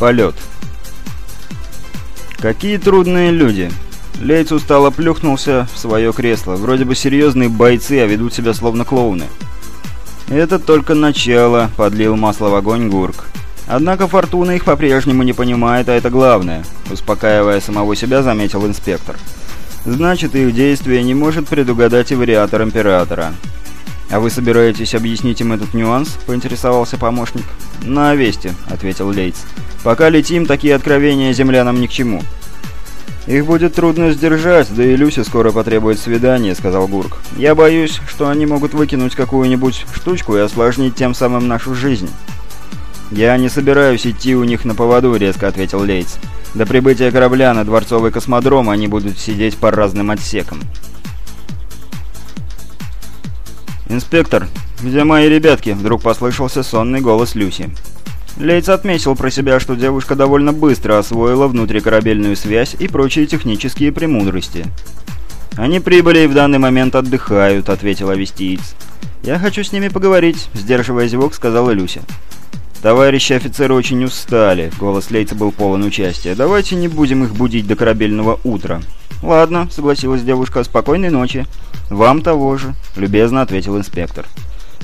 Полет. Какие трудные люди. Лейц устало плюхнулся в свое кресло. Вроде бы серьезные бойцы, а ведут себя словно клоуны. «Это только начало», — подлил масло в огонь Гурк. «Однако Фортуна их по-прежнему не понимает, а это главное», — успокаивая самого себя, заметил инспектор. «Значит, их действия не может предугадать и вариатор Императора». «А вы собираетесь объяснить им этот нюанс?» — поинтересовался помощник. «На Весте», — ответил Лейтс. «Пока летим, такие откровения землянам ни к чему». «Их будет трудно сдержать, да и Люся скоро потребует свидания», — сказал Гурк. «Я боюсь, что они могут выкинуть какую-нибудь штучку и осложнить тем самым нашу жизнь». «Я не собираюсь идти у них на поводу», — резко ответил Лейтс. «До прибытия корабля на дворцовый космодром они будут сидеть по разным отсекам». «Инспектор, где мои ребятки?» — вдруг послышался сонный голос Люси. Лейтс отметил про себя, что девушка довольно быстро освоила внутрикорабельную связь и прочие технические премудрости. «Они прибыли и в данный момент отдыхают», — ответил Авестиец. «Я хочу с ними поговорить», — сдерживая зевок, сказала Люся. «Товарищи офицеры очень устали», — голос Лейца был полон участия. «Давайте не будем их будить до корабельного утра». «Ладно», — согласилась девушка, — «спокойной ночи». «Вам того же», — любезно ответил инспектор.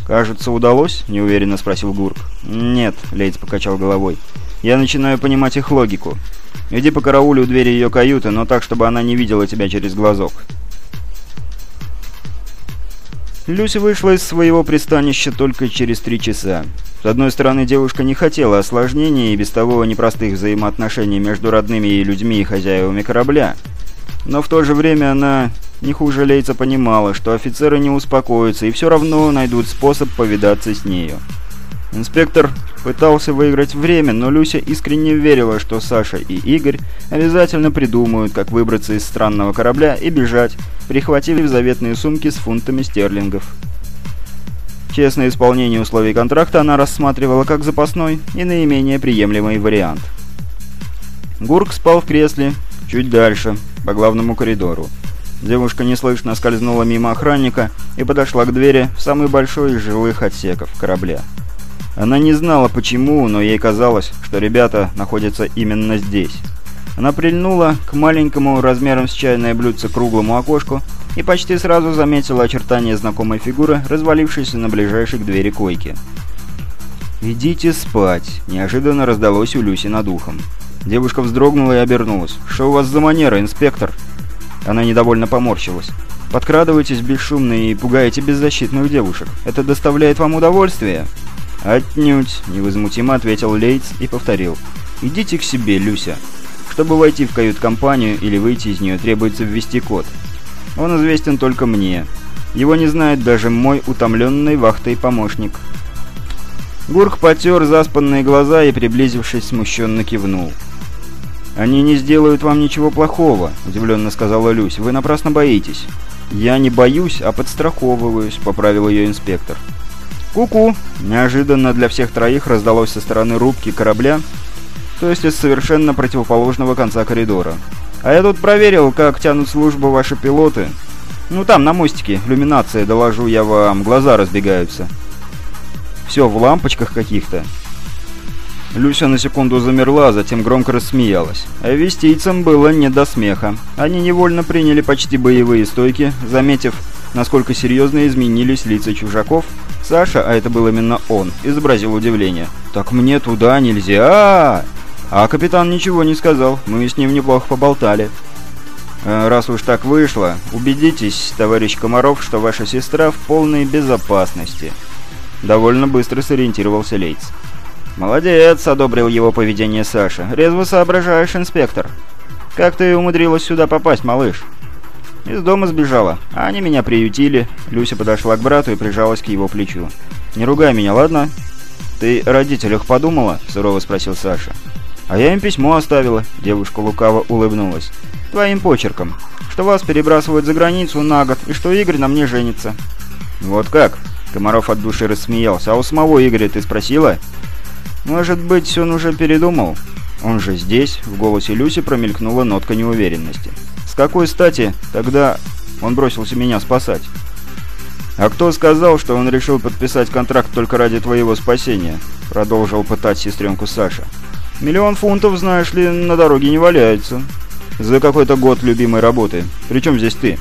«Кажется, удалось?» — неуверенно спросил Гурк. «Нет», — Лейц покачал головой. «Я начинаю понимать их логику. Иди по караулю у двери ее каюты, но так, чтобы она не видела тебя через глазок». Люси вышла из своего пристанища только через три часа. С одной стороны, девушка не хотела осложнений и без того непростых взаимоотношений между родными ей людьми и хозяевами корабля. Но в то же время она не хуже Лейца понимала, что офицеры не успокоятся и все равно найдут способ повидаться с нею. Инспектор пытался выиграть время, но Люся искренне верила, что Саша и Игорь обязательно придумают, как выбраться из странного корабля и бежать, прихватив заветные сумки с фунтами стерлингов. Честное исполнение условий контракта она рассматривала как запасной и наименее приемлемый вариант. Гурк спал в кресле, чуть дальше, по главному коридору. Девушка неслышно скользнула мимо охранника и подошла к двери в самый большой из жилых отсеков корабля. Она не знала почему, но ей казалось, что ребята находятся именно здесь. Она прильнула к маленькому размером с чайное блюдце круглому окошку и почти сразу заметила очертания знакомой фигуры, развалившейся на ближайшей к двери койки. «Идите спать!» – неожиданно раздалось у Люси над ухом. Девушка вздрогнула и обернулась. «Что у вас за манера, инспектор?» Она недовольно поморщилась. «Подкрадываетесь бесшумно и пугаете беззащитных девушек. Это доставляет вам удовольствие?» «Отнюдь», — невозмутимо ответил Лейтс и повторил. «Идите к себе, Люся. Чтобы войти в кают-компанию или выйти из нее, требуется ввести код. Он известен только мне. Его не знает даже мой утомленный вахтой помощник». Гурк потер заспанные глаза и, приблизившись, смущенно кивнул. «Они не сделают вам ничего плохого», — удивленно сказала Люсь. «Вы напрасно боитесь». «Я не боюсь, а подстраховываюсь», — поправил ее инспектор. «Ку-ку!» — неожиданно для всех троих раздалось со стороны рубки корабля, то есть из совершенно противоположного конца коридора. «А я тут проверил, как тянут службу ваши пилоты. Ну там, на мостике, иллюминация, доложу я вам, глаза разбегаются». «Все в лампочках каких-то. Люся на секунду замерла, затем громко рассмеялась. А вестийцам было не до смеха. Они невольно приняли почти боевые стойки, заметив, насколько серьезно изменились лица чужаков. Саша, а это был именно он, изобразил удивление. «Так мне туда нельзя!» А капитан ничего не сказал, мы с ним неплохо поболтали. «Э, «Раз уж так вышло, убедитесь, товарищ Комаров, что ваша сестра в полной безопасности». Довольно быстро сориентировался Лейтс. «Молодец», — одобрил его поведение Саша. «Резво соображаешь, инспектор. Как ты умудрилась сюда попасть, малыш?» «Из дома сбежала, а они меня приютили». Люся подошла к брату и прижалась к его плечу. «Не ругай меня, ладно?» «Ты о родителях подумала?» — сурово спросил Саша. «А я им письмо оставила», — девушка лукаво улыбнулась. «Твоим почерком. Что вас перебрасывают за границу на год, и что Игорь на мне женится». «Вот как?» — Комаров от души рассмеялся. «А у самого Игоря ты спросила?» Может быть, он уже передумал? Он же здесь, в голосе Люси промелькнула нотка неуверенности. С какой стати тогда он бросился меня спасать? «А кто сказал, что он решил подписать контракт только ради твоего спасения?» Продолжил пытать сестренку Саша. Миллион фунтов, знаешь ли, на дороге не валяется. За какой-то год любимой работы. Причем здесь ты?»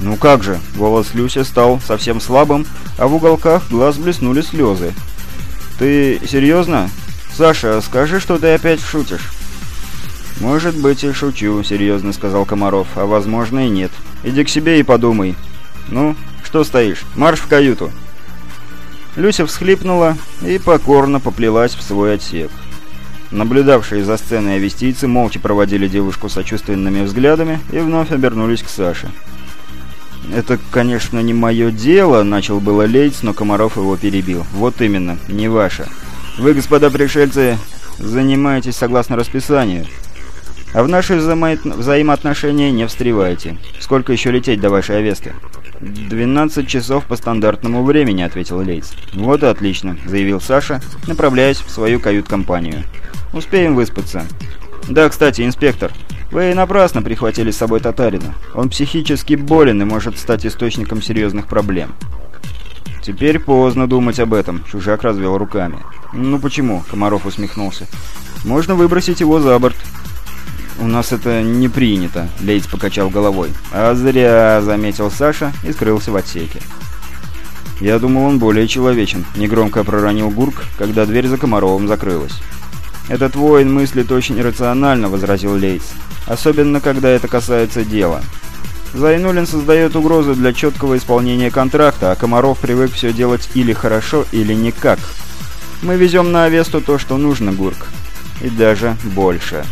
«Ну как же!» — голос Люси стал совсем слабым, а в уголках глаз блеснули слезы. «Ты серьезно? Саша, скажи, что ты опять шутишь». «Может быть и шучу», — серьезно сказал Комаров, — «а возможно и нет. Иди к себе и подумай. Ну, что стоишь? Марш в каюту!» Люся всхлипнула и покорно поплелась в свой отсек. Наблюдавшие за сценой авестийцы молча проводили девушку сочувственными взглядами и вновь обернулись к Саше. «Это, конечно, не мое дело», — начал было Лейц, но Комаров его перебил. «Вот именно, не ваше. Вы, господа пришельцы, занимаетесь согласно расписанию. А в наши взаимо... взаимоотношения не встревайте. Сколько еще лететь до вашей Авесты?» «12 часов по стандартному времени», — ответил Лейц. «Вот и отлично», — заявил Саша, направляясь в свою кают-компанию. «Успеем выспаться». «Да, кстати, инспектор, вы напрасно прихватили с собой Татарина. Он психически болен и может стать источником серьезных проблем». «Теперь поздно думать об этом», — чужак развел руками. «Ну почему?» — Комаров усмехнулся. «Можно выбросить его за борт». «У нас это не принято», — Лейц покачал головой. «А зря», — заметил Саша и скрылся в отсеке. «Я думал, он более человечен», — негромко проронил Гурк, когда дверь за Комаровым закрылась. «Этот воин мыслит очень рационально», — возразил Лейц. «Особенно, когда это касается дела. Зайнулин создает угрозы для четкого исполнения контракта, а Комаров привык все делать или хорошо, или никак. Мы везем на Авесту то, что нужно, Гурк. И даже больше».